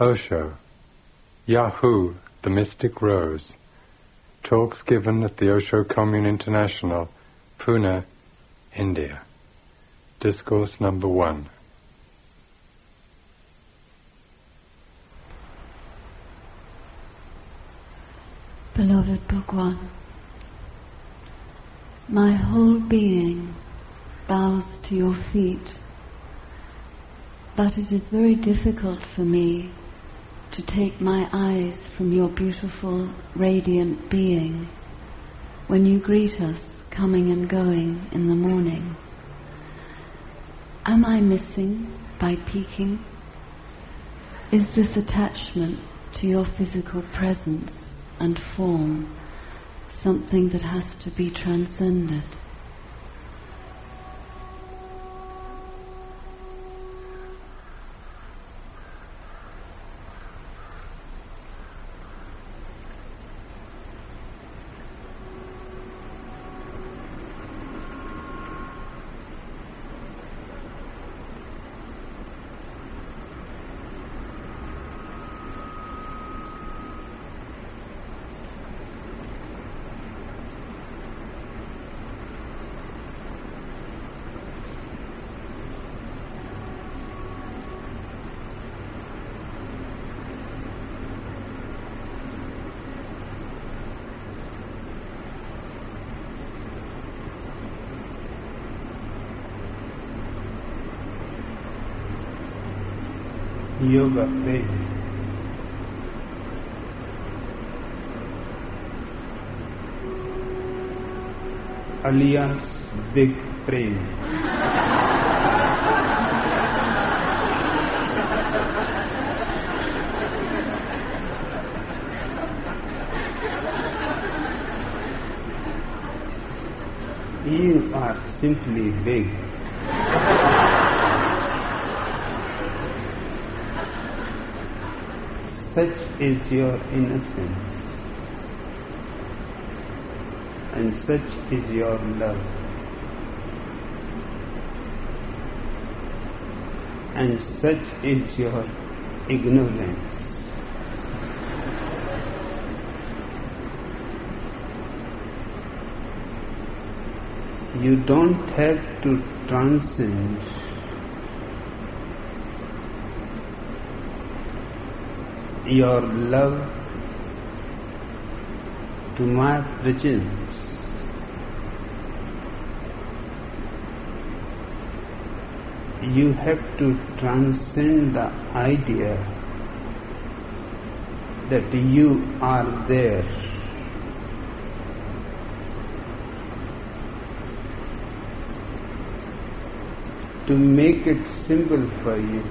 Osho, Yaa-Hoo, the Mystic Rose. Talks given at the Osho Commune International, Pune, India. Discourse number one. Beloved Bhagwan, my whole being bows to your feet, but it is very difficult for me to take my eyes from your beautiful, radiant being when you greet us coming and going in the morning. Am I missing by peeking? Is this attachment to your physical presence and form something that has to be transcended? Yoga pray. alias Big Prem. you are simply big. Such is your innocence, and such is your love, and such is your ignorance. You don't have to transcend your love to my presence. You have to transcend the idea that you are there. To make it simple for you,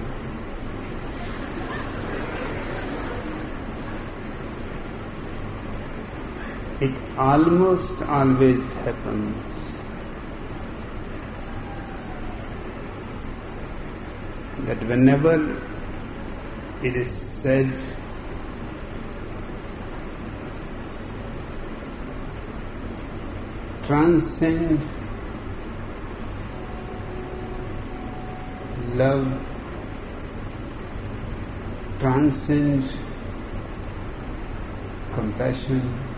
it almost always happens. That whenever it is said transcend love transcend compassion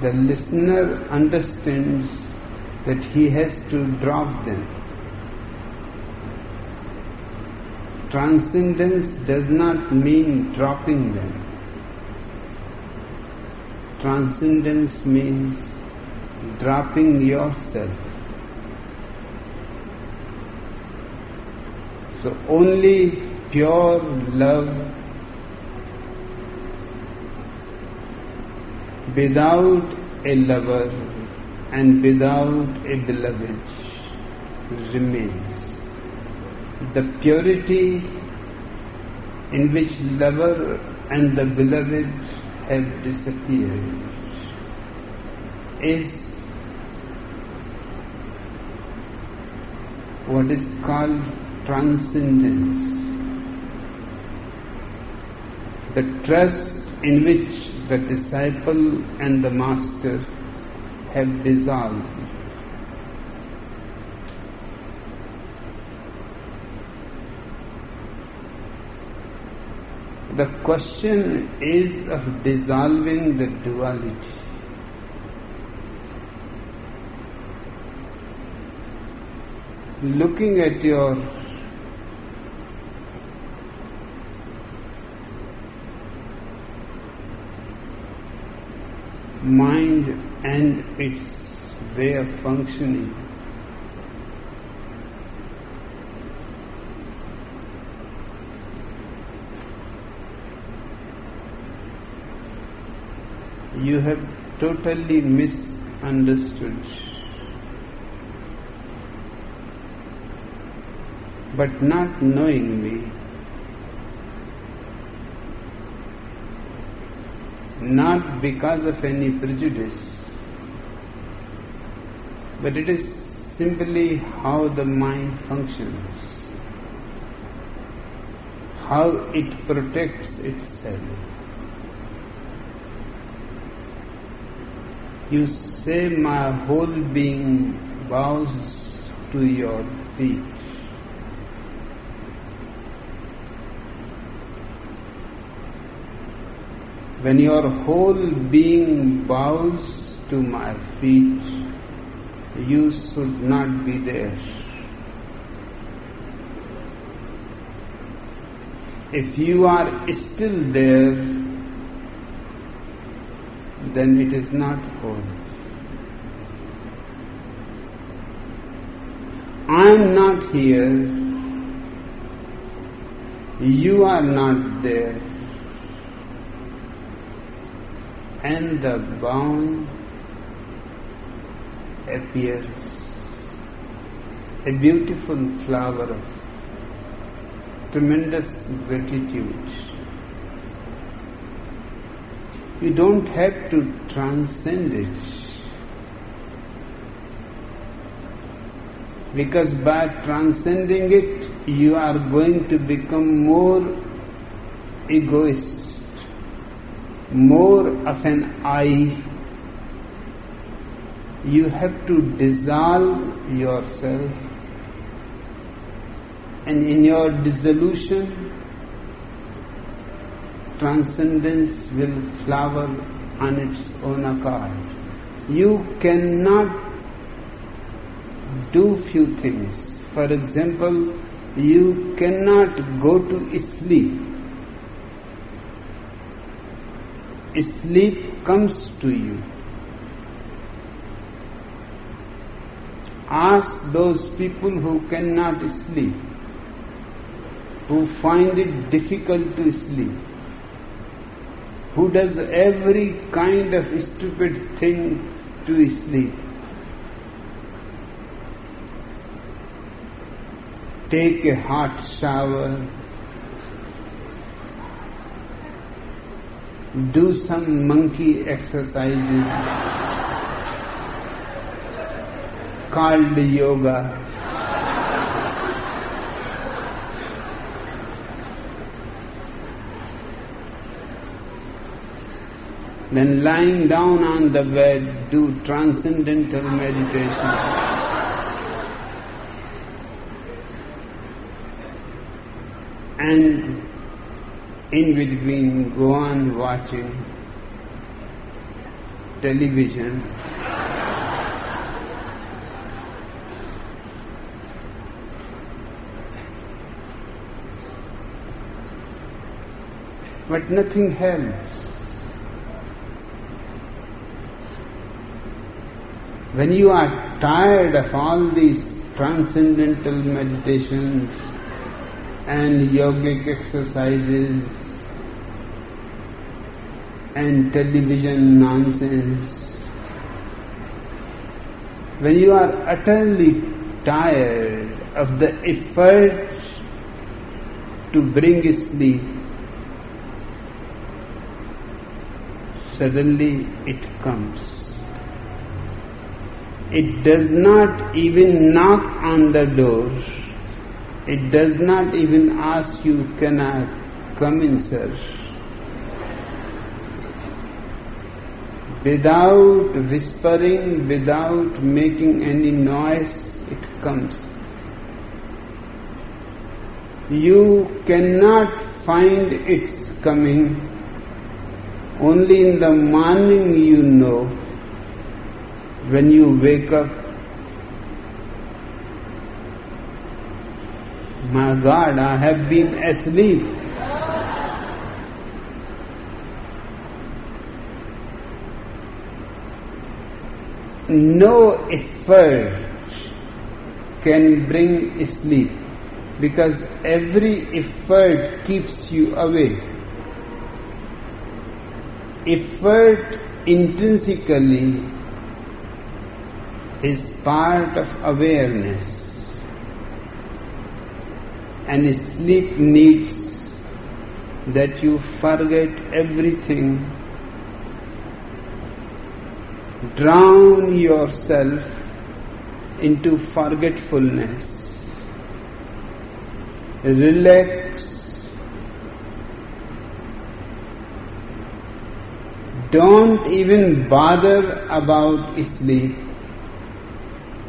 the listener understands that he has to drop them. Transcendence does not mean dropping them. Transcendence means dropping yourself. So only pure love without a lover and without a beloved remains. The purity in which lover and the beloved have disappeared is what is called transcendence. The trust in which the disciple and the master have dissolved. The question is of dissolving the duality. Looking at your mind and its way of functioning. You have totally misunderstood. But not knowing me, not because of any prejudice, but it is simply how the mind functions, how it protects itself. You say, My whole being bows to your feet. When your whole being bows to my feet, you should not be there. If you are still there, then it is not whole. I am not here, you are not there, and the bound appears a beautiful flower of tremendous gratitude. You don't have to transcend it. Because by transcending it, you are going to become more egoist, more of an I. You have to dissolve yourself. And in your dissolution transcendence will flower on its own accord. you cannot do few things. For example you cannot go to sleep sleep comes to you Ask those people who cannot sleep, who find it difficult to sleep, who does every kind of stupid thing to sleep. Take a hot shower, do some monkey exercises called yoga. Then lying down on the bed, do transcendental meditation. And in between, go on watching television but nothing helps. When you are tired of all these transcendental meditations and yogic exercises and television nonsense, when you are utterly tired of the effort to bring sleep, suddenly it comes. It does not even knock on the door. It does not even ask you, Can I come in, sir? Without whispering, without making any noise, it comes. You cannot find its coming. Only in the morning you know. When you wake up, my God, I have been asleep. No effort can bring sleep because every effort keeps you awake. Effort intrinsically is part of awareness, and sleep needs that you forget everything, drown yourself into forgetfulness relax. Don't even bother about sleep.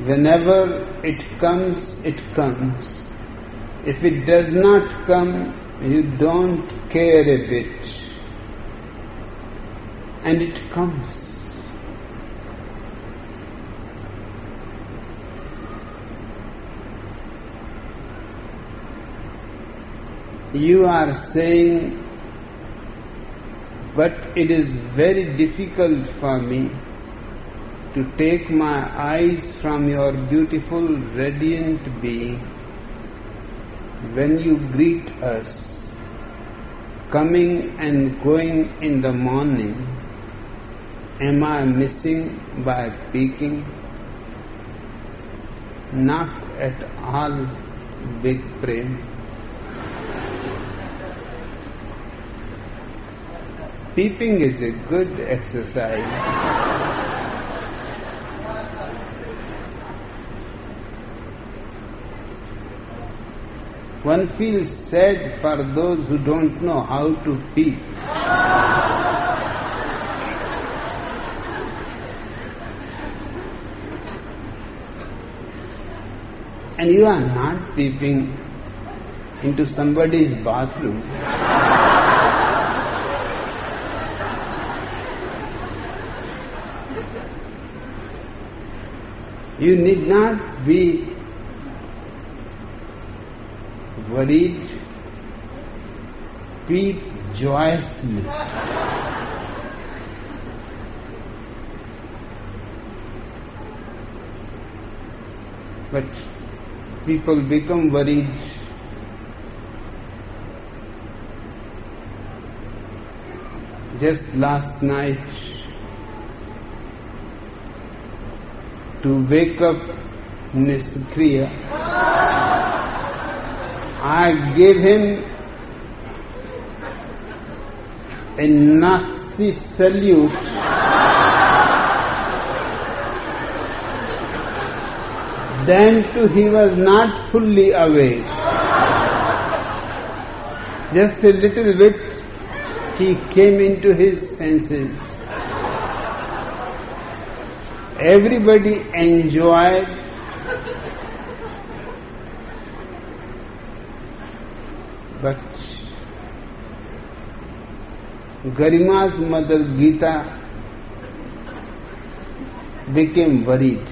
Whenever it comes, it comes. If it does not come, you don't care a bit. And it comes. you are saying, but it is very difficult for me to take my eyes from your beautiful, radiant being when you greet us, coming and going in the morning. Am I missing by peeking? Not at all, big prem. Peeping is a good exercise. One feels sad for those who don't know how to peep. and you are not peeping into somebody's bathroom. You need not be worried, weep joyously. But people become worried just last night to wake up Niskriya. I gave him a Nazi salute. Then too he was not fully awake. Just a little bit he came into his senses. Everybody enjoyed but Garima's mother Gita became worried.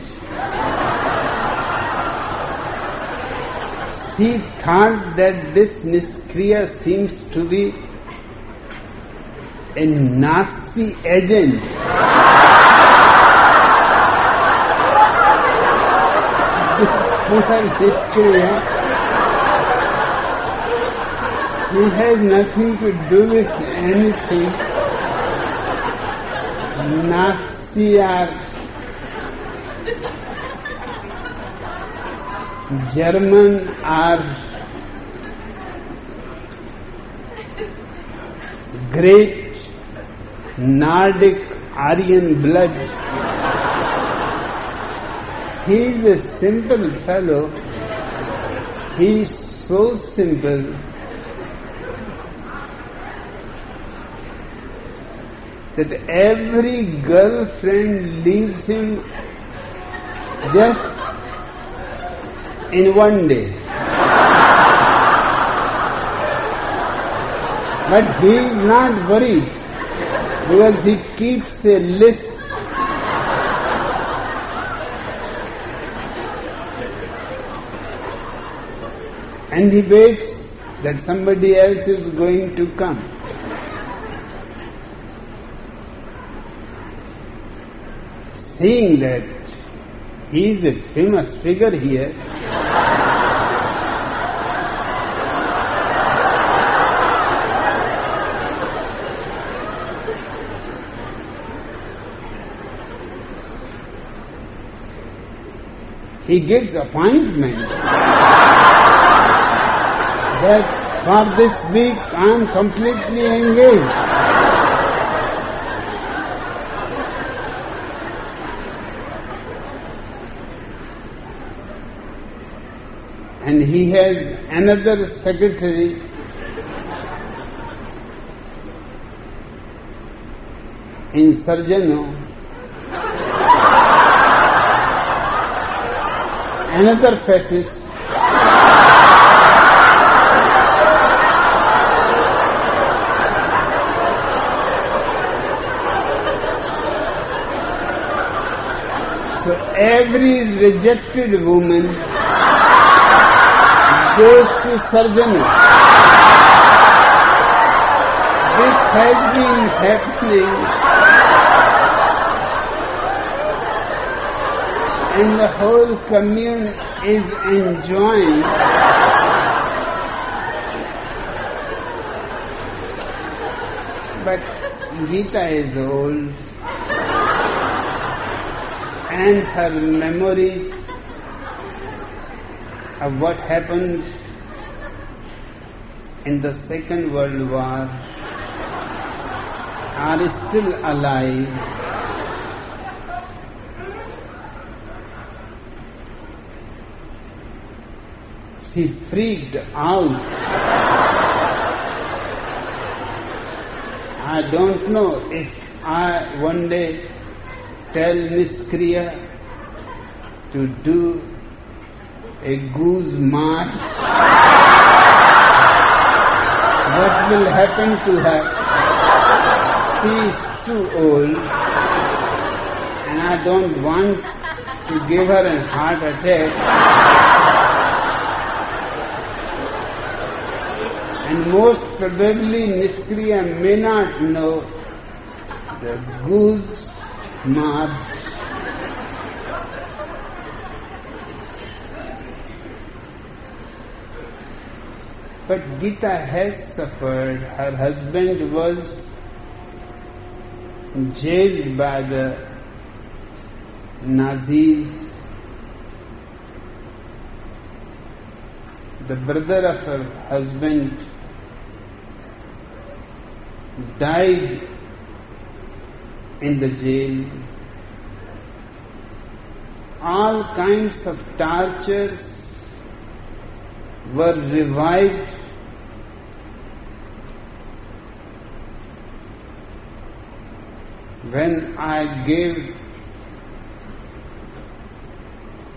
She thought that this Niskriya seems to be a Nazi agent. moral history. He has nothing to do with anything. Nazi or German or great Nordic Aryan blood he is a simple fellow. He is so simple. That every girlfriend leaves him just in one day. But he is not worried because he keeps a list. And he waits that somebody else is going to come. Seeing that he is a famous figure here, he gives appointments that for this week I am completely engaged. And he has another secretary. In Sarjano. Another fascist. So every rejected woman goes to Sarjano. This has been happening and the whole commune is enjoying but Gita is old and her memories of what happened in the Second World War are still alive. She freaked out. I don't know if I one day tell Niskriya to do a goose march. what will happen to her? She is too old and I don't want to give her a heart attack. And most probably Niskriya may not know the goose march. But Gita has suffered. Her husband was jailed by the Nazis. The brother of her husband died in the jail. All kinds of tortures were revived when I gave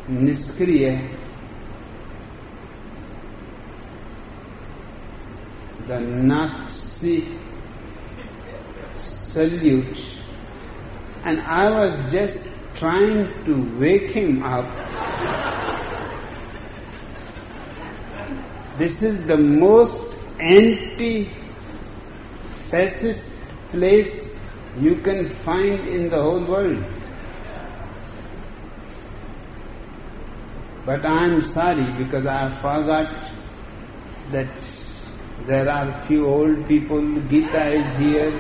Niskriya the Nazi salute and I was just trying to wake him up. This is the most anti fascist place you can find in the whole world. But I am sorry because I forgot that there are few old people, Gita is here,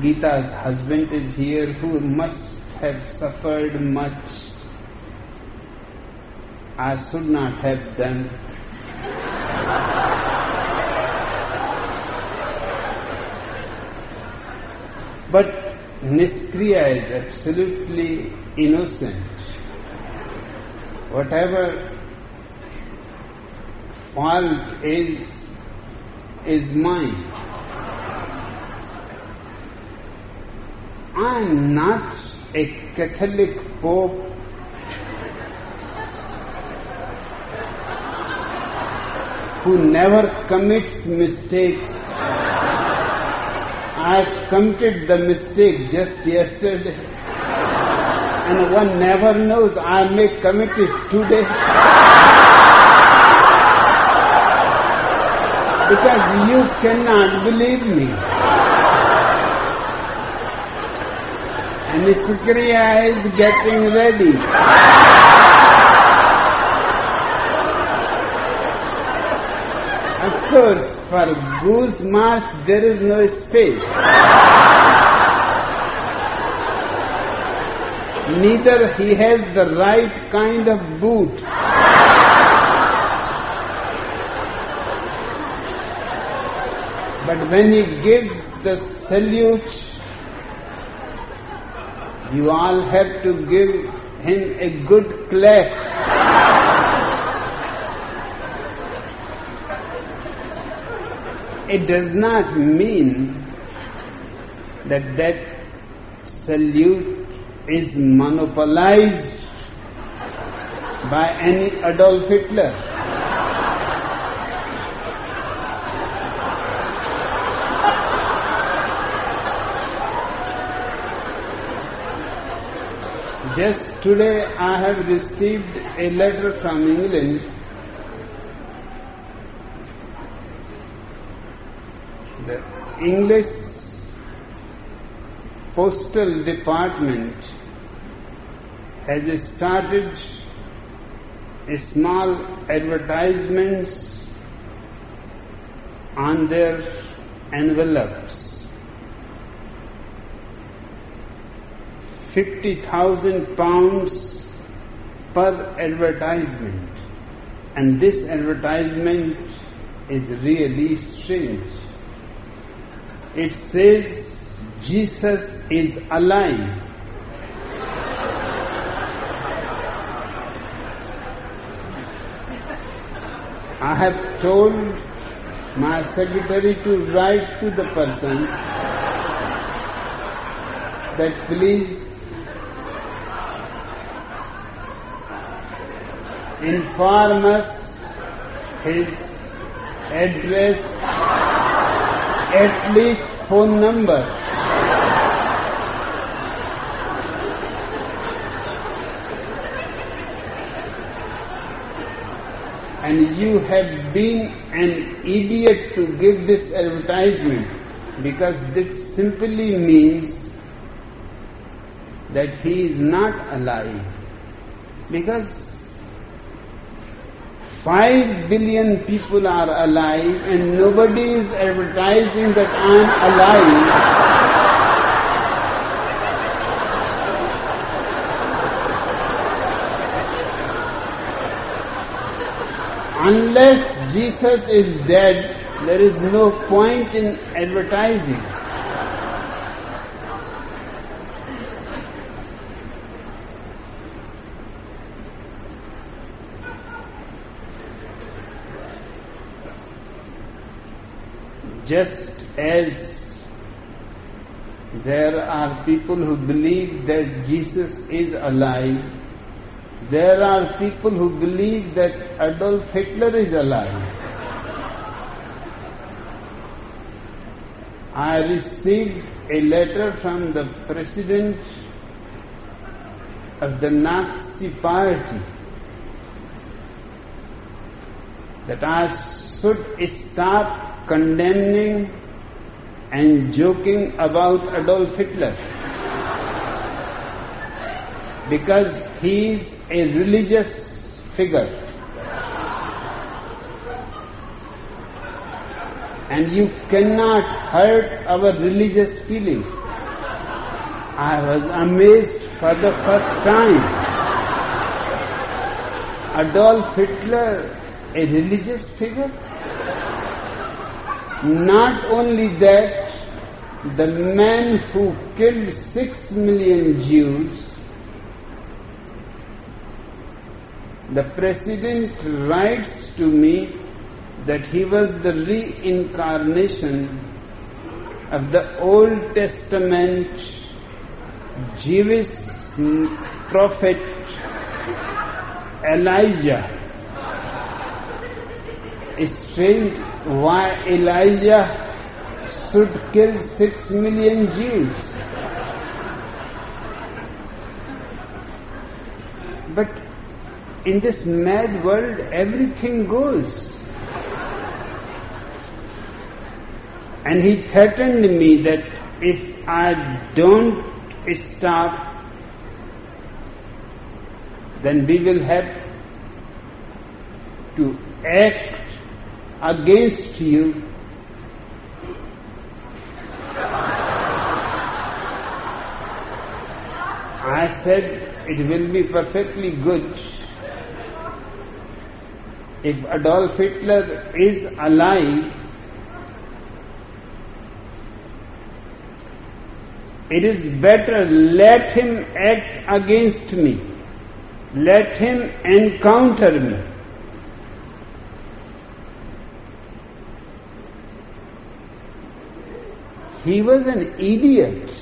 Gita's husband is here who must have suffered much. I should not have done. But Niskriya is absolutely innocent. Whatever fault is, is mine. I am not a Catholic Pope. who never commits mistakes. I committed the mistake just yesterday. And one never knows I may commit it today. because you cannot believe me. And Sukriya is getting ready. Of course, for goose march there is no space. Neither he has the right kind of boots. But when he gives the salute, you all have to give him a good clap. It does not mean that that salute is monopolized by any Adolf Hitler. Just today I have received a letter from England English Postal Department has started small advertisements on their envelopes. 50,000 pounds per advertisement. And this advertisement is really strange. It says Jesus is alive. I have told my secretary to write to the person that please inform us his address, at least phone number. And you have been an idiot to give this advertisement because this simply means that he is not alive. Because five billion people are alive and nobody is advertising that I am alive. Unless Jesus is dead, there is no point in advertising. Just as there are people who believe that Jesus is alive, there are people who believe that Adolf Hitler is alive. I received a letter from the president of the Nazi party that I should stop condemning and joking about Adolf Hitler because he is a religious figure. And you cannot hurt our religious feelings. I was amazed for the first time. Adolf Hitler, a religious figure? Not only that, the man who killed six million Jews, the president writes to me that he was the reincarnation of the Old Testament Jewish prophet Elijah. strange why Elijah should kill six million Jews. But in this mad world, everything goes. And he threatened me that if I don't stop, then we will have to act against you. I said it will be perfectly good if Adolf Hitler is alive. It is better let him act against me. Let him encounter me. He was an idiot.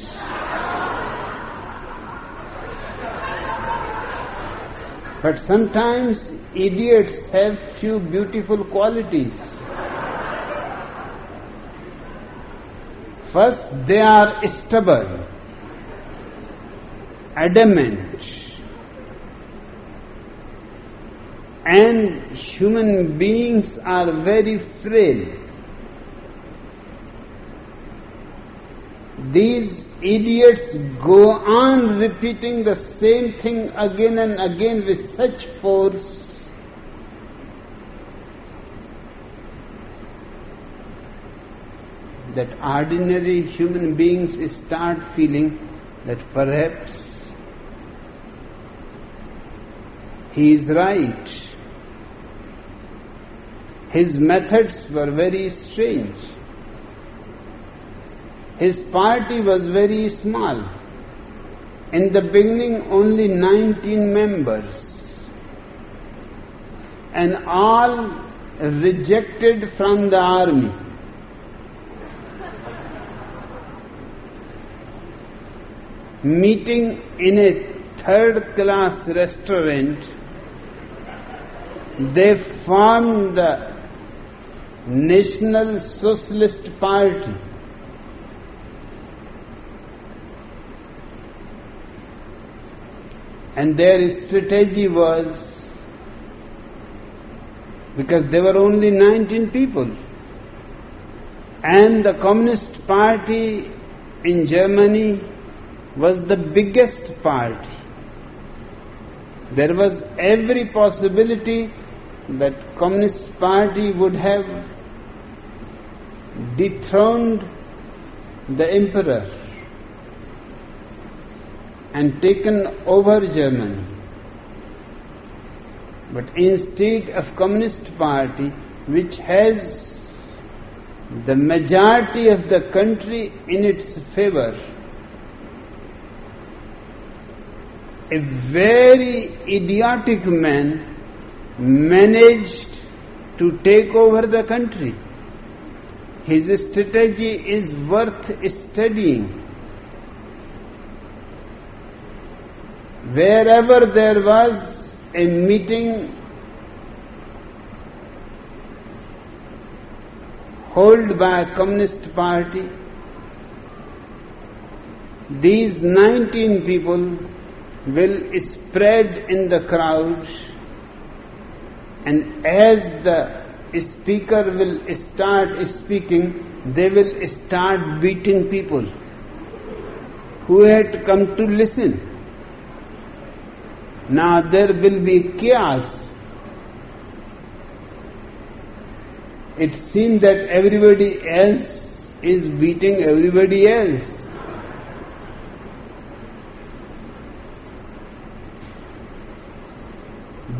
But sometimes idiots have few beautiful qualities. First, they are stubborn, adamant, and human beings are very frail. These idiots go on repeating the same thing again and again with such force that ordinary human beings start feeling that perhaps he is right. His methods were very strange. His party was very small. In the beginning, only 19 members, and all rejected from the army. Meeting in a third class restaurant, they formed the National Socialist Party. And their strategy was because there were only 19 people. And the Communist Party in Germany was the biggest party. There was every possibility that Communist Party would have dethroned the emperor and taken over Germany. But instead of Communist Party, which has the majority of the country in its favor, a very idiotic man managed to take over the country. His strategy is worth studying. Wherever there was a meeting held by communist party, these 19 people will spread in the crowd and as the speaker will start speaking, they will start beating people who had come to listen. Now there will be chaos. It seems that everybody else is beating everybody else.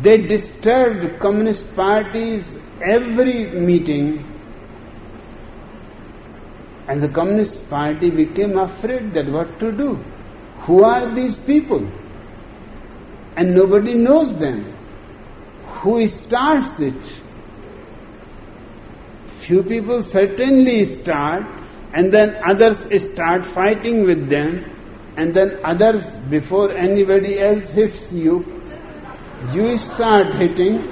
They disturbed communist parties every meeting and the communist party became afraid that what to do. Who are these people? And nobody knows them. Who starts it? Few people certainly start, and then others start fighting with them, and then others, before anybody else hits you, you start hitting.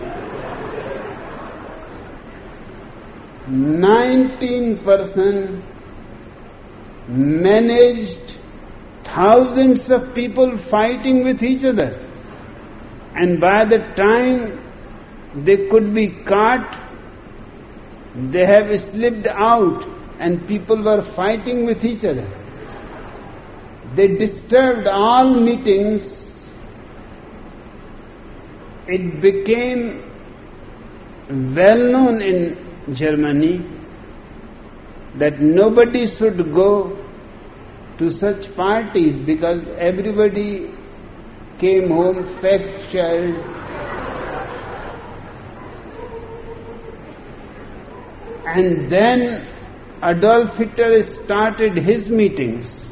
19% managed thousands of people fighting with each other. And by the time they could be caught, they have slipped out and people were fighting with each other. They disturbed all meetings. It became well known in Germany that nobody should go to such parties because everybody came home fact child. And then Adolf Hitler started his meetings.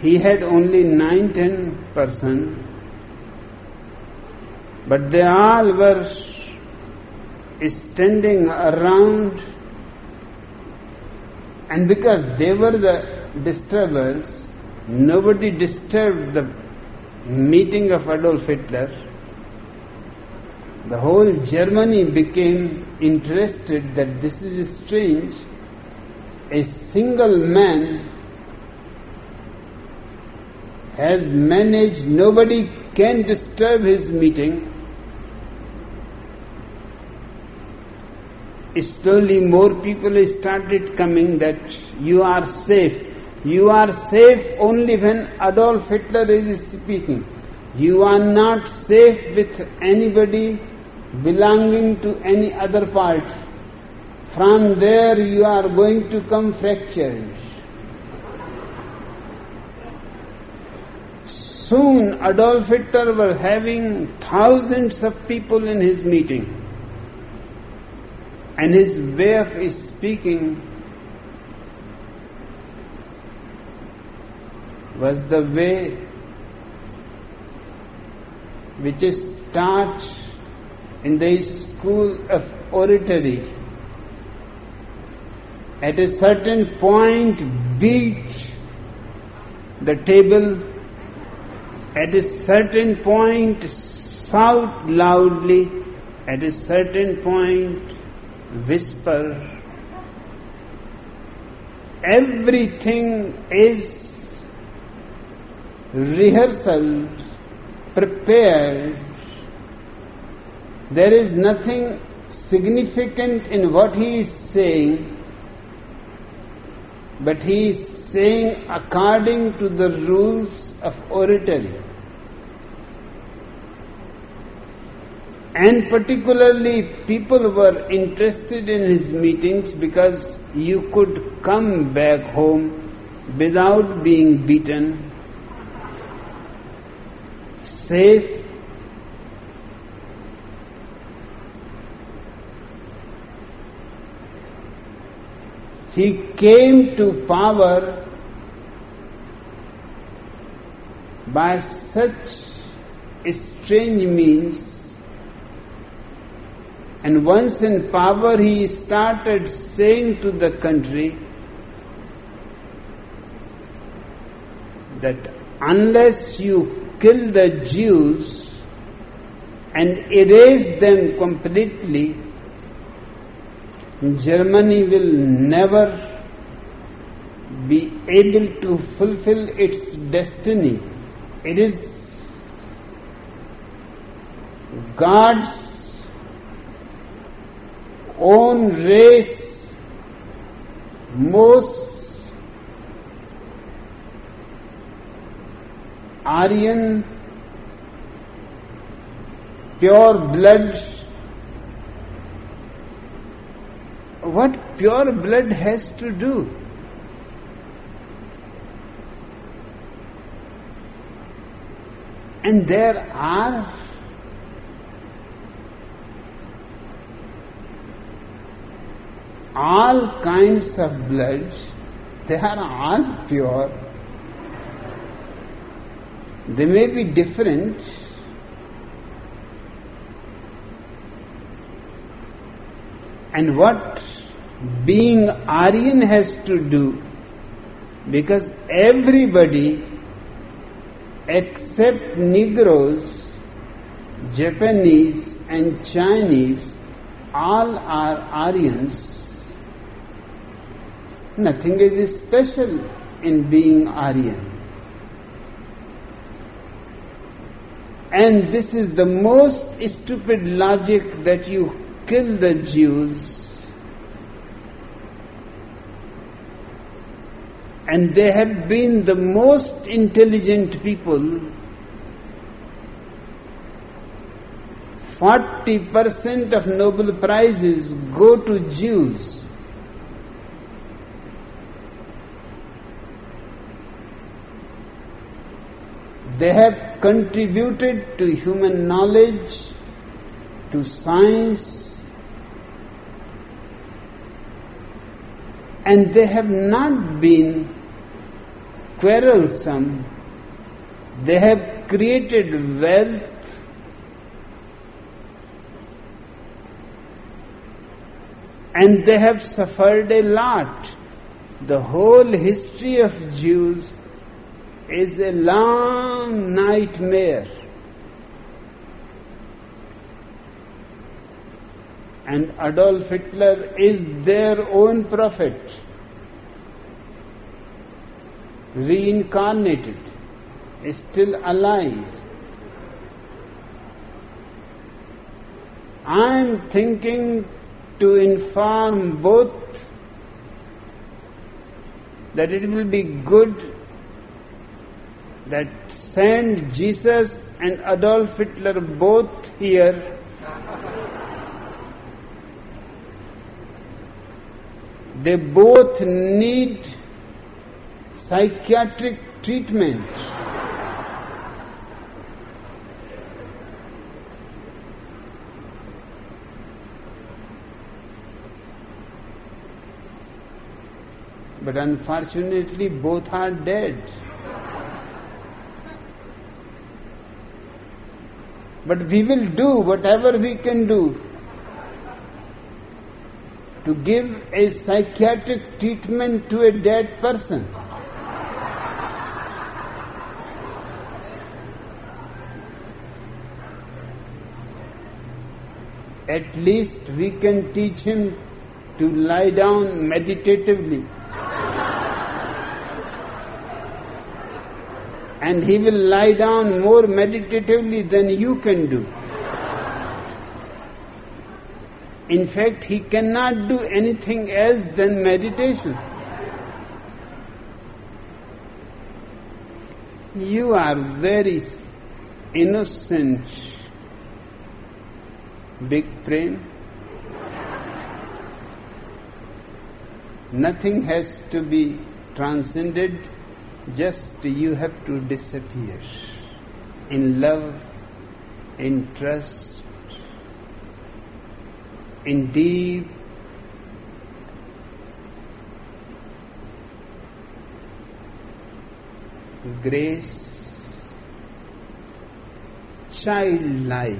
He had only 9 10 person, but they all were standing around, and because they were the disturbers, nobody disturbed the meeting of Adolf Hitler. The whole Germany became interested that this is strange. A single man has managed, nobody can disturb his meeting. slowly more people started coming that you are safe. You are safe only when Adolf Hitler is speaking. You are not safe with anybody belonging to any other part. From there you are going to come fractured. Soon Adolf Hitler were having thousands of people in his meeting and his way of speaking was the way which is taught in the school of oratory. At a certain point, beat the table. At a certain point, shout loudly. At a certain point, whisper. Everything is rehearsal, prepared. There is nothing significant in what he is saying, but he is saying according to the rules of oratory. And particularly, people were interested in his meetings because you could come back home without being beaten, safe. He came to power by such strange means and once in power, he started saying to the country that unless you kill the Jews and erase them completely, Germany will never be able to fulfill its destiny. It is God's own race most Aryan pure blood what pure blood has to do and there are all kinds of blood, they are all pure. They may be different. And what being Aryan has to do, because everybody except Negroes, Japanese and Chinese all are Aryans. Nothing is special in being Aryan. And this is the most stupid logic that you kill the Jews and they have been the most intelligent people 40% of Nobel Prizes go to Jews. They have contributed to human knowledge, to science, and they have not been quarrelsome. They have created wealth and they have suffered a lot. The whole history of Jews is a long nightmare. And Adolf Hitler is their own prophet, reincarnated, is still alive. I am thinking to inform both that it will be good that send Jesus and Adolf Hitler both here. They both need psychiatric treatment. But unfortunately, both are dead. But we will do whatever we can do to give a psychiatric treatment to a dead person. At least we can teach him to lie down meditatively. And he will lie down more meditatively than you can do. In fact, he cannot do anything else than meditation. You are very innocent, big brain. Nothing has to be transcended just you have to disappear in love, in trust, in deep grace, childlike,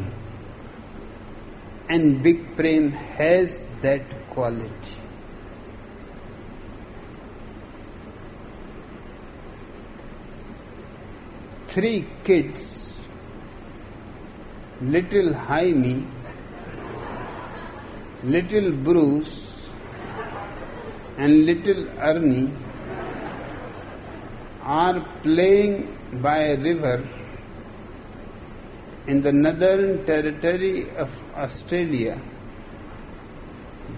and Big Prem has that quality. Three kids, little Jaime, little Bruce, and little Ernie are playing by a river in the northern territory of Australia.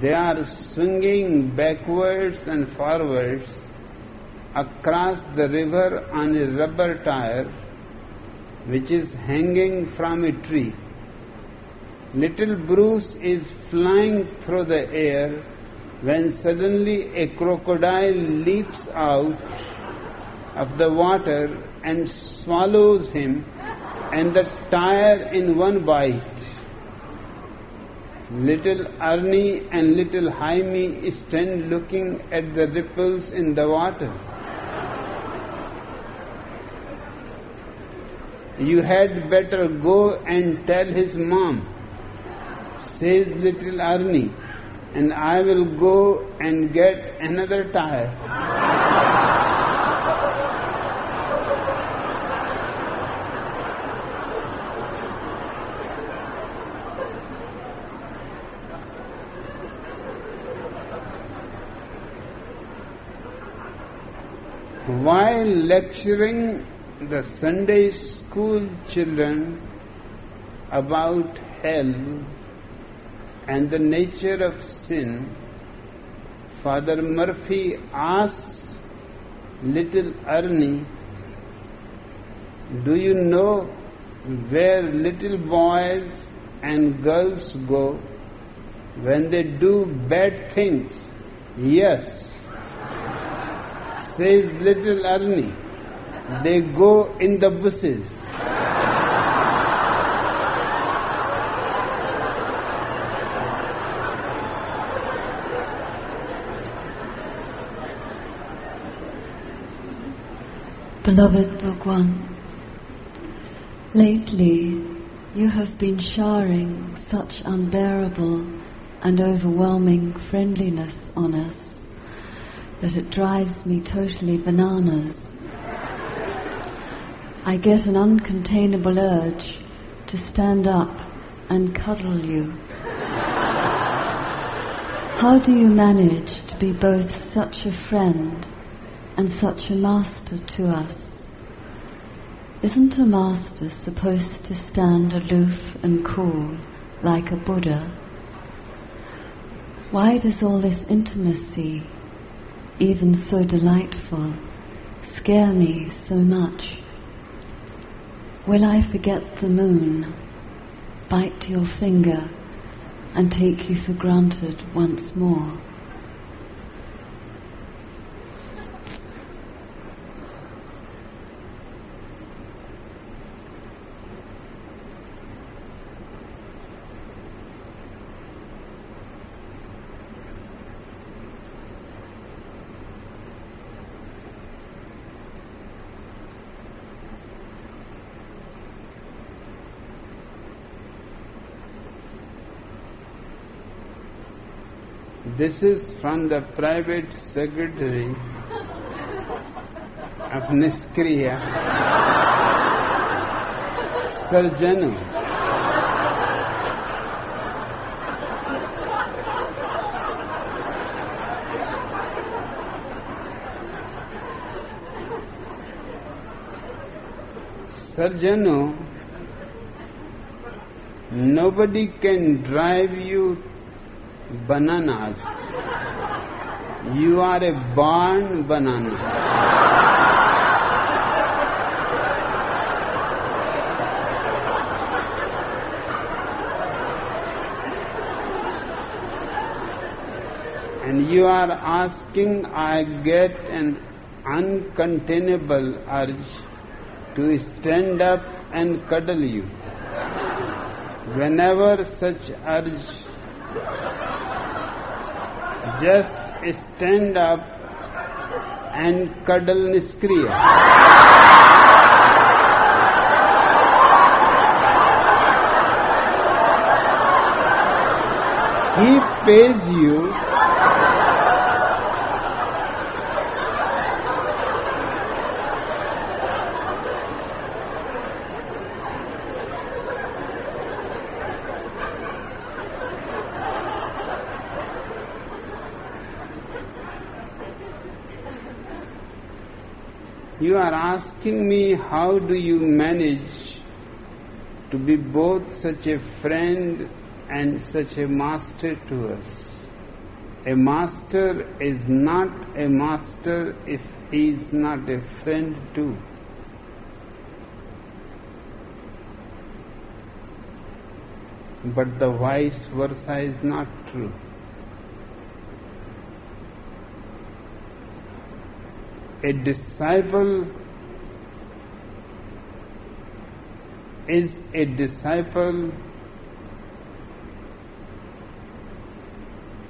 They are swinging backwards and forwards across the river on a rubber tire which is hanging from a tree. Little Bruce is flying through the air when suddenly a crocodile leaps out of the water and swallows him and the tire in one bite. Little Ernie and little Jaime stand looking at the ripples in the water. You had better go and tell his mom, says little Arnie, and I will go and get another tire. While lecturing the Sunday school children about hell and the nature of sin, Father Murphy asked little Ernie, Do you know where little boys and girls go when they do bad things? Yes says little Ernie, they go in the bushes. Beloved Bhagwan, lately you have been showering such unbearable and overwhelming friendliness on us that it drives me totally bananas. I get an uncontainable urge to stand up and cuddle you. How do you manage to be both such a friend and such a master to us? Isn't a master supposed to stand aloof and cool like a Buddha? Why does all this intimacy even so delightful, scare me so much? Will I forget the moon, bite your finger, and take you for granted once more? This is from the private secretary of Niskriya, Sarjano. Sarjano, nobody can drive you bananas. You are a born banana. and you are asking, I get an uncontainable urge to stand up and cuddle you. Whenever such urge just stand up and cuddle Niskriya. he pays you You are asking me how do you manage to be both such a friend and such a master to us. A master is not a master if he is not a friend too. But the vice versa is not true. A disciple is a disciple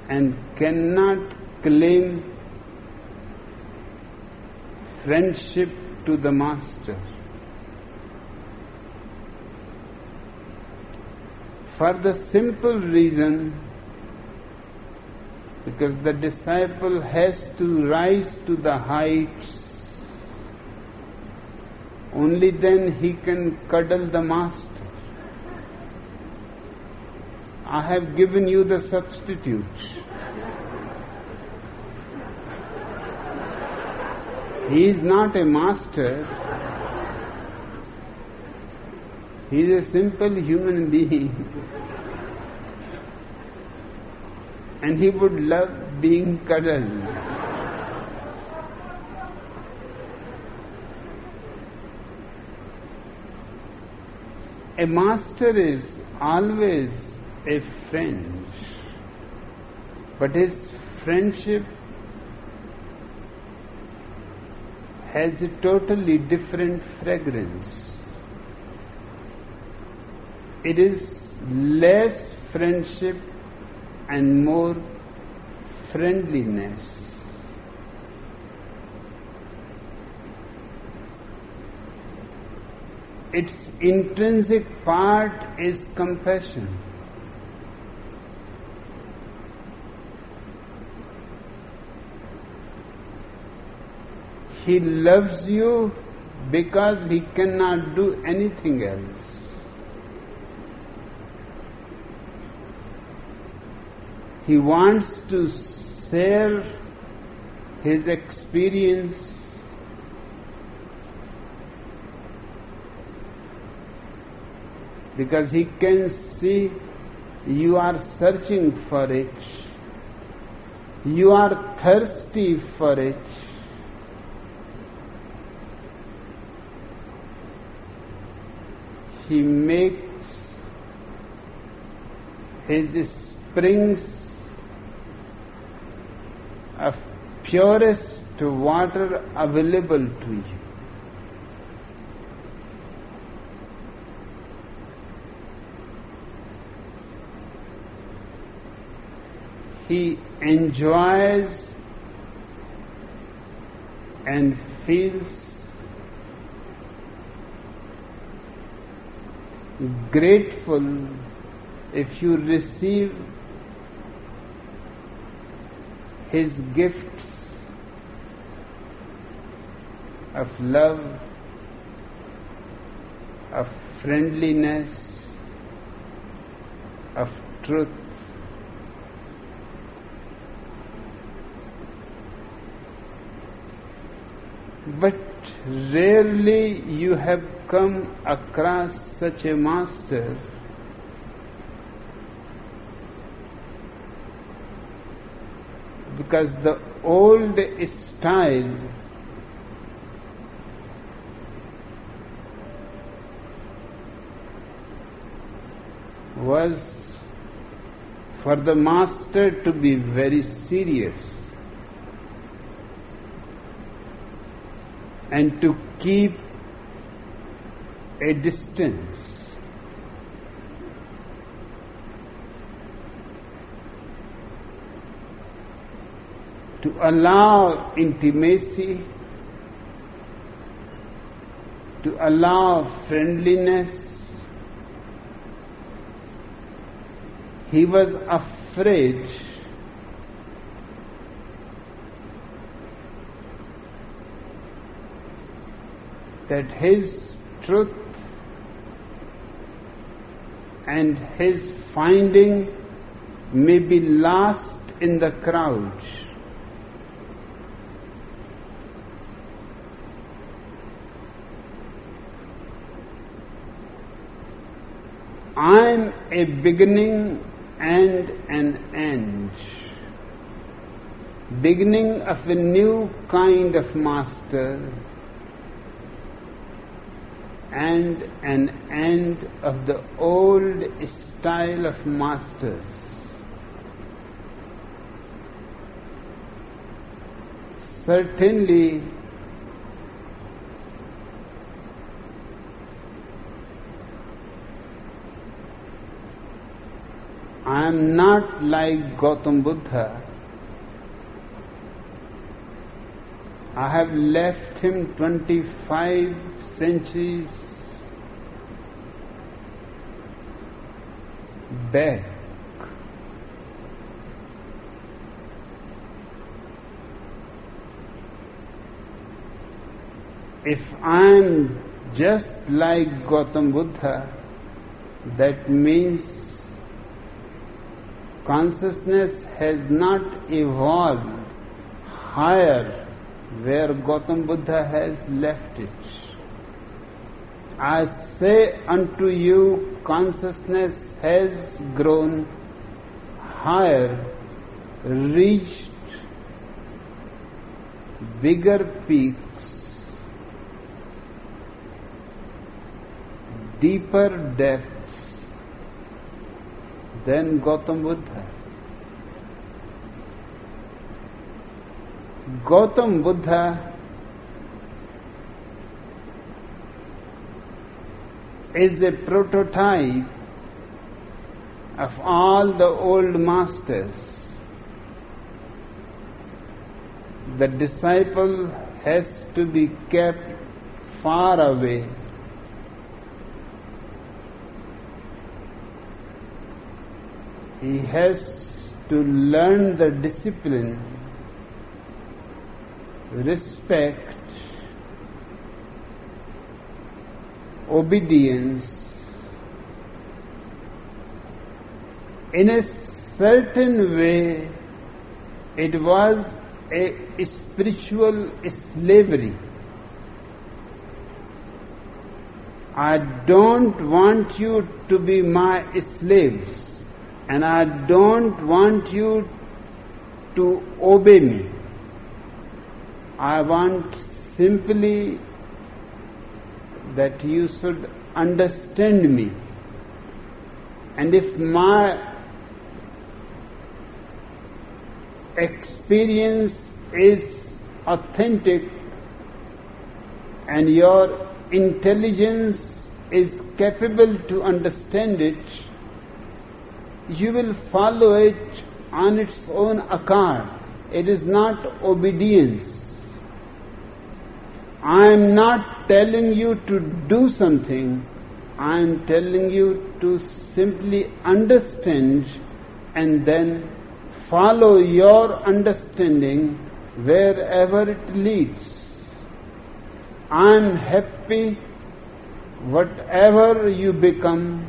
and cannot claim friendship to the master. For the simple reason because the disciple has to rise to the heights. Only then he can cuddle the master. I have given you the substitute. He is not a master. He is a simple human being. And he would love being cuddled. A master is always a friend, but his friendship has a totally different fragrance. It is less friendship and more friendliness. Its intrinsic part is compassion. He loves you because he cannot do anything else. He wants to share his experience because he can see you are searching for it, you are thirsty for it. He makes his springs of purest water available to you. He enjoys and feels grateful if you receive his gifts of love, of friendliness, of truth. But rarely you have come across such a master because the old style was for the master to be very serious and to keep a distance. To allow intimacy, to allow friendliness, he was afraid that his truth and his finding may be lost in the crowd. I'm a beginning and an end. Beginning of a new kind of master and an end of the old style of masters. Certainly, I am not like Gautam Buddha. I have left him 25 centuries back. If I am just like Gautam Buddha, that means consciousness has not evolved higher where Gautam Buddha has left it. I say unto you, consciousness has grown higher, reached bigger peaks, deeper depths than Gautam Buddha. Gautam Buddha is a prototype of all the old masters. The disciple has to be kept far away. He has to learn the discipline, respect, obedience in a certain way. It was a spiritual slavery. I don't want you to be my slaves and I don't want you to obey me. I want simply that you should understand me. And if my experience is authentic and your intelligence is capable to understand it, you will follow it on its own accord. It is not obedience. I am not telling you to do something, I am telling you to simply understand and then follow your understanding wherever it leads. I am happy whatever you become,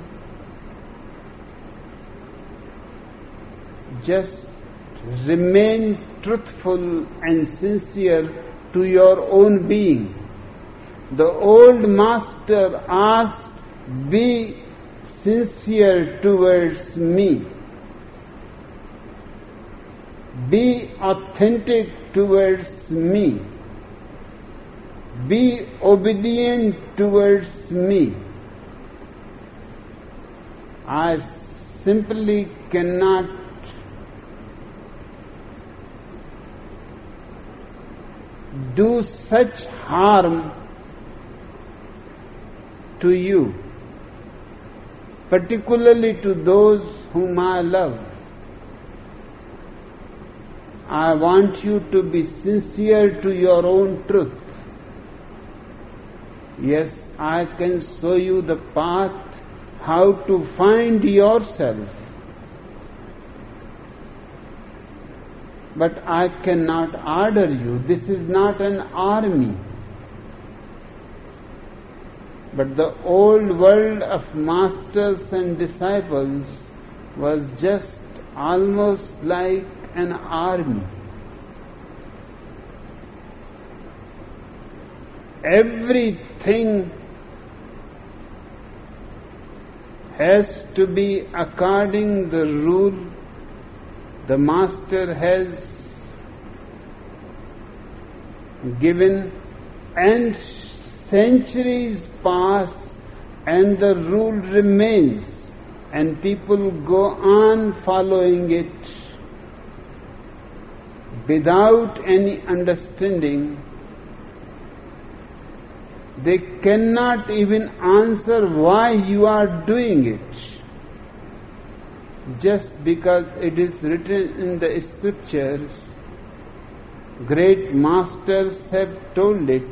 just remain truthful and sincere to your own being. The old master asked, Be sincere towards me. Be authentic towards me. Be obedient towards me. I simply cannot do such harm to you, particularly to those whom I love. I want you to be sincere to your own truth. Yes, I can show you the path how to find yourself. But I cannot order you. This is not an army. But the old world of masters and disciples was just almost like an army. Everything has to be according the rule the master has given and centuries pass and the rule remains and people go on following it without any understanding. They cannot even answer why you are doing it just because it is written in the scriptures, great masters have told it.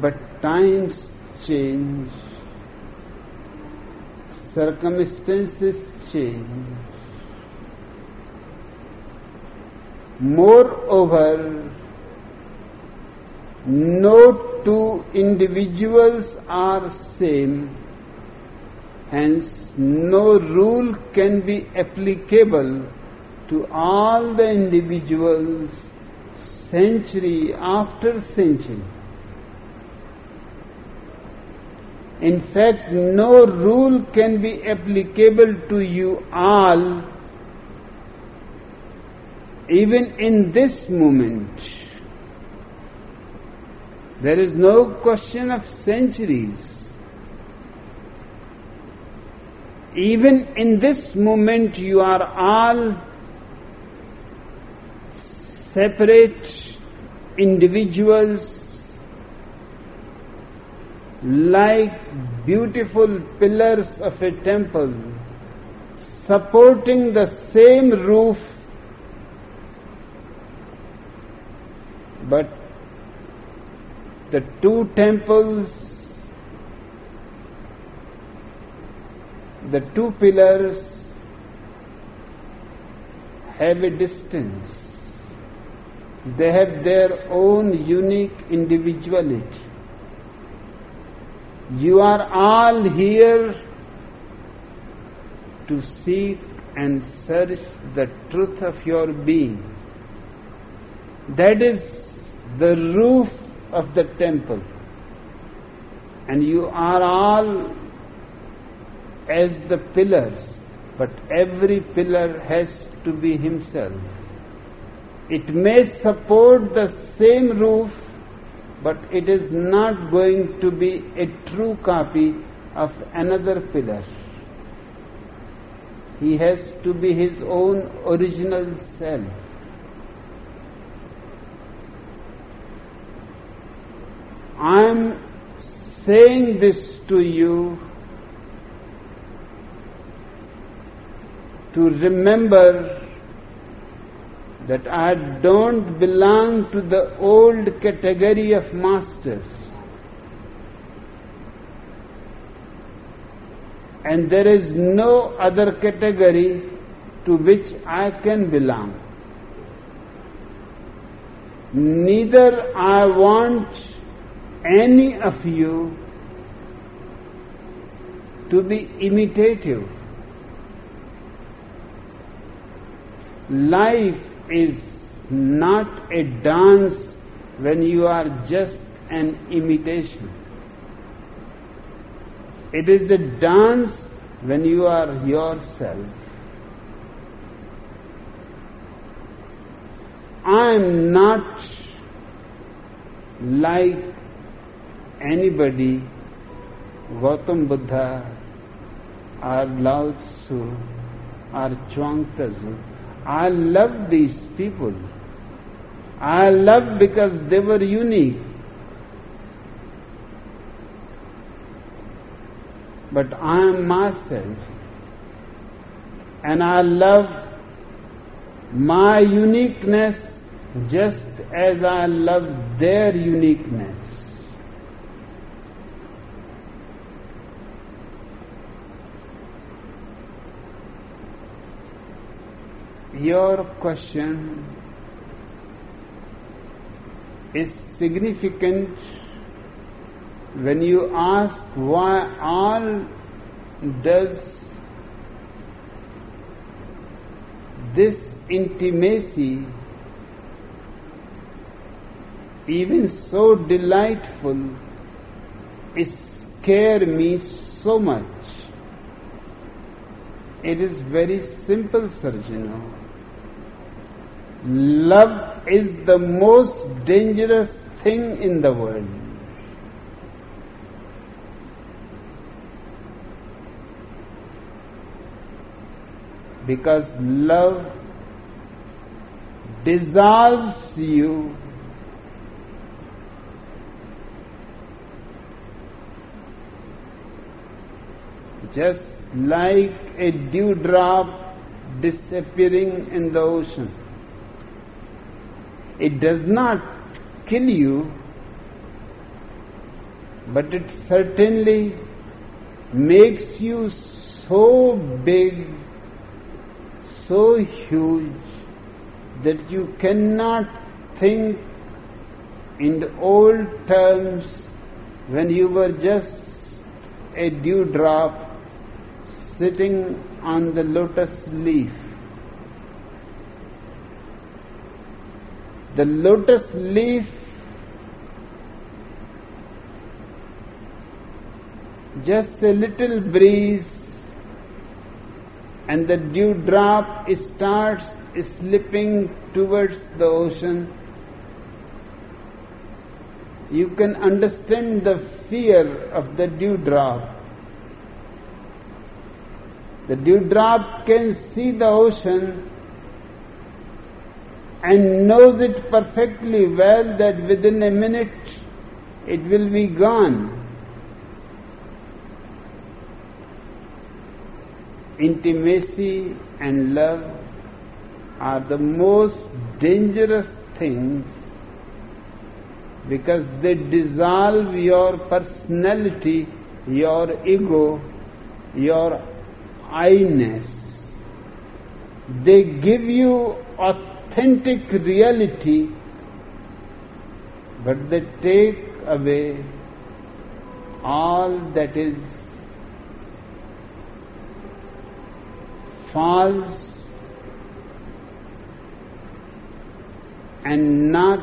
But times change, circumstances change. Moreover, no two individuals are same, hence no rule can be applicable to all the individuals century after century. In fact, no rule can be applicable to you all, even in this moment. There is no question of centuries. Even in this moment, you are all separate individuals like beautiful pillars of a temple supporting the same roof but the two temples the two pillars have a distance they have their own unique individuality you are all here to seek and search the truth of your being. That is the roof of the temple. And you are all as the pillars, but every pillar has to be himself. It may support the same roof but it is not going to be a true copy of another pillar. He has to be his own original self. I am saying this to you to remember that I don't belong to the old category of masters. And there is no other category to which I can belong. Neither I want any of you to be imitative. Life is not a dance when you are just an imitation. It is a dance when you are yourself. I am not like anybody, Gautam Buddha or Lao Tzu or Chuang Tzu I love these people. I love because they were unique. But I am myself. And I love my uniqueness just as I love their uniqueness. Your question is significant when you ask why all does this intimacy even so delightful scare me so much? It is very simple Sarjano Love is the most dangerous thing in the world. Because love dissolves you just like a dewdrop disappearing in the ocean. It does not kill you, but it certainly makes you so big, so huge, that you cannot think in the old terms when you were just a dewdrop sitting on the lotus leaf. The lotus leaf just a little breeze and the dewdrop starts slipping towards the ocean. You can understand the fear of the dewdrop. The dewdrop can see the ocean and knows it perfectly well that within a minute it will be gone. Intimacy and love are the most dangerous things because they dissolve your personality, your ego, your I-ness. They give you authentic reality, but they take away all that is false and not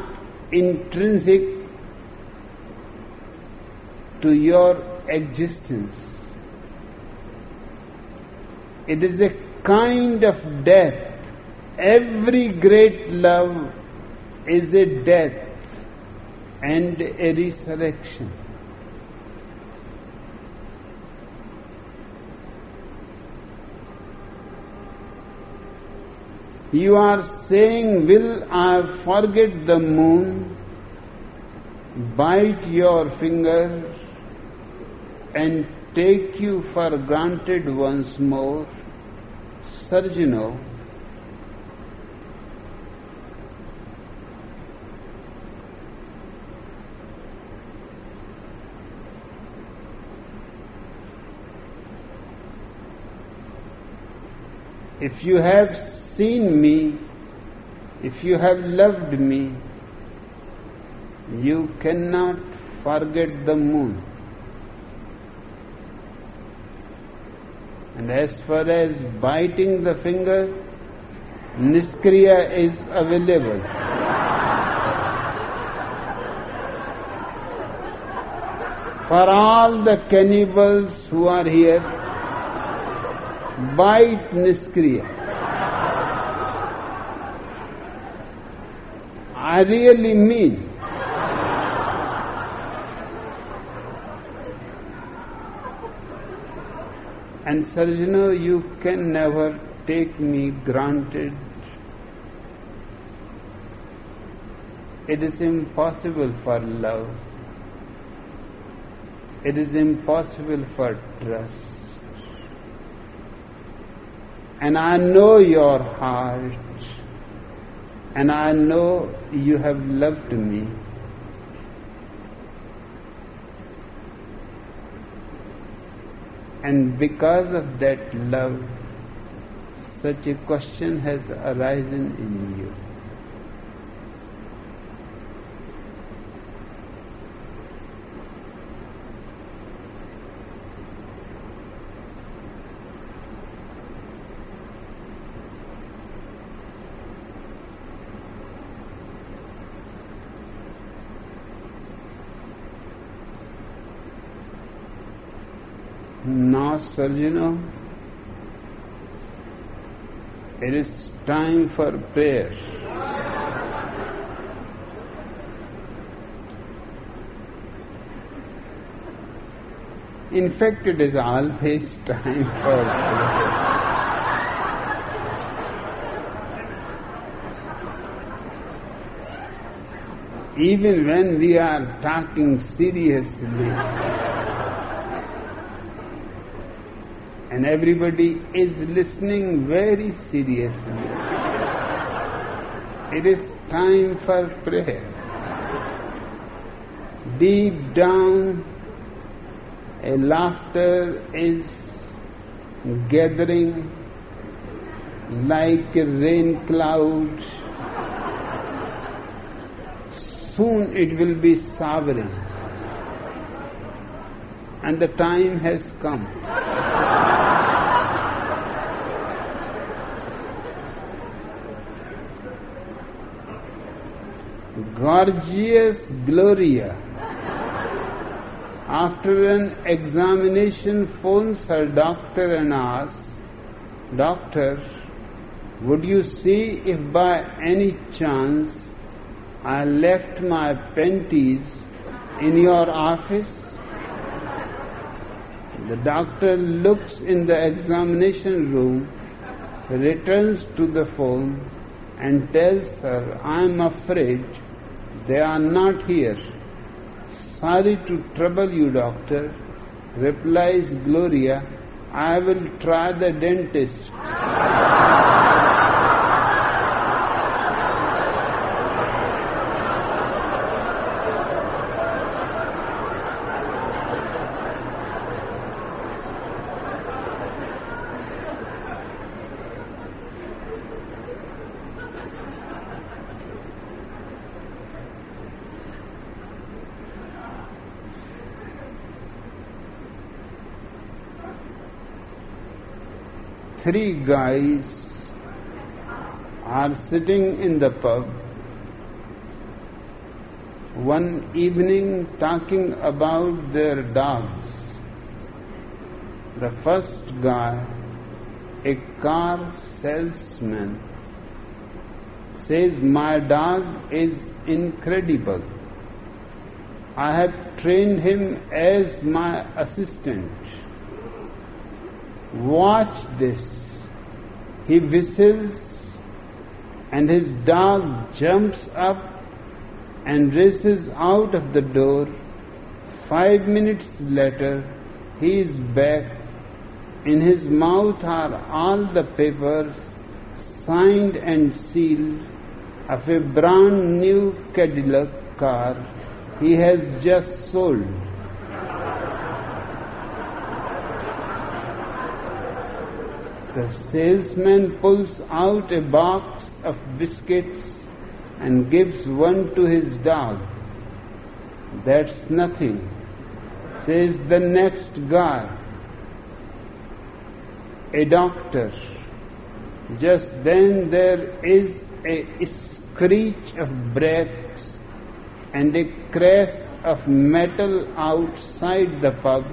intrinsic to your existence. It is a kind of death. Every great love is a death and a resurrection. You are saying, Will I forget the moon? Bite your finger and take you for granted once more. Sarjano, if you have seen me, if you have loved me, you cannot forget the moon. And as far as biting the finger, Niskriya is available. For all the cannibals who are here, bite Niskriya. I really mean. And Sarjano, you can never take me granted. It is impossible for love. It is impossible for trust. And I know your heart and I know you have loved me. And because of that love, such a question has arisen in you. Sarjano, it is time for prayer. In fact, it is always time for prayer. Even when we are talking seriously, and everybody is listening very seriously. It is time for prayer. Deep down, a laughter is gathering like a rain cloud. Soon it will be sovereign. And the time has come. Gorgeous Gloria, after an examination, phones her doctor and asks, Doctor, would you see if by any chance I left my panties in your office? The doctor looks in the examination room, returns to the phone, and tells her, I am afraid they are not here. Sorry to trouble you, doctor, replies Gloria. I will try the dentist. Three guys are sitting in the pub one evening talking about their dogs. The first guy, a car salesman, says, My dog is incredible. I have trained him as my assistant. Watch this. He whistles and his dog jumps up and races out of the door. Five minutes later, he is back. In his mouth are all the papers signed and sealed of a brand new Cadillac car he has just sold. The salesman pulls out a box of biscuits and gives one to his dog. That's nothing, says the next guy. A doctor. Just then there is a screech of brakes and a crash of metal outside the pub.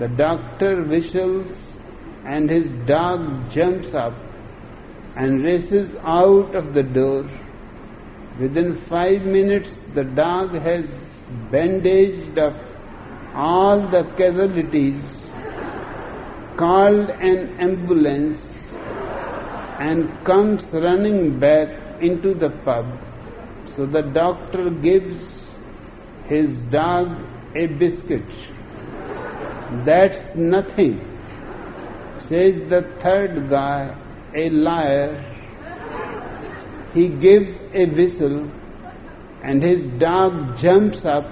The doctor whistles and his dog jumps up and races out of the door. Within five minutes, the dog has bandaged up all the casualties, called an ambulance, and comes running back into the pub. So the doctor gives his dog a biscuit. That's nothing Says the third guy, a liar, he gives a whistle and his dog jumps up,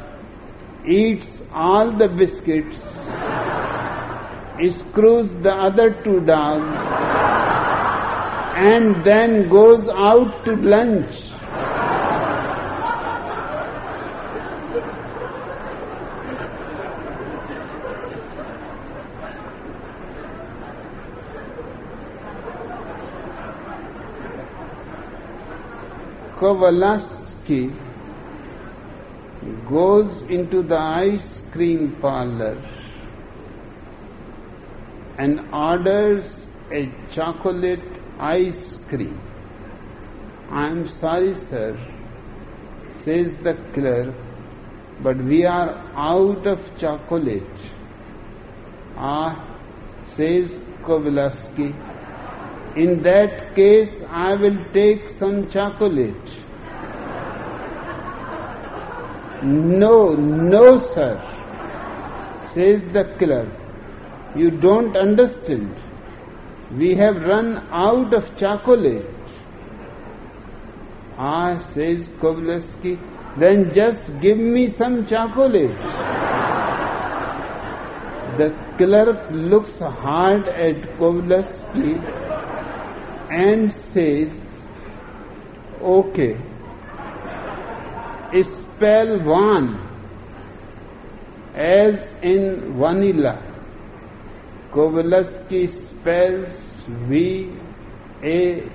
eats all the biscuits, screws the other two dogs, and then goes out to lunch. Kowalski goes into the ice cream parlor and orders a chocolate ice cream. I'm sorry, sir, says the clerk, but we are out of chocolate. Ah, says Kowalski in that case, I will take some chocolate. No, no, sir, says the clerk. You don't understand. We have run out of chocolate. Ah, says Kowalski, then just give me some chocolate. The clerk looks hard at Kowalski and says, okay, spell one as in vanilla. Kowalski spells V A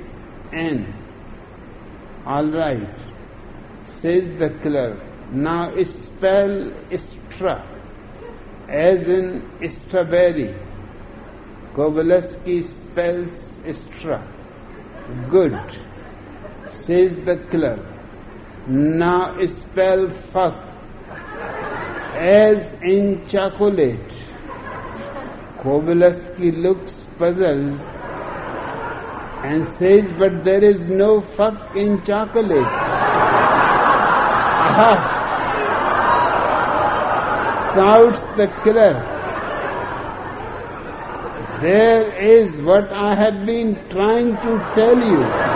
N. All right. says the clerk. Now spell stra as in strawberry. Kowalski spells stra. Good, says the clerk. Now spell fuck as in chocolate. Kowalski looks puzzled and says, but there is no fuck in chocolate. Shouts the killer. There is what I have been trying to tell you.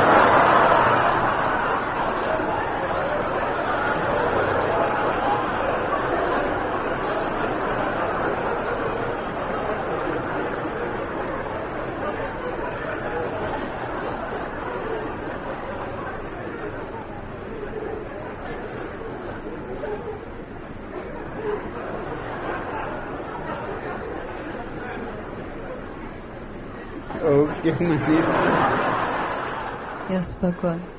Okay, Maneesha. Yes, Bhagwan.